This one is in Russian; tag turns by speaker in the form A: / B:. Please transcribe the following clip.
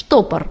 A: штопор.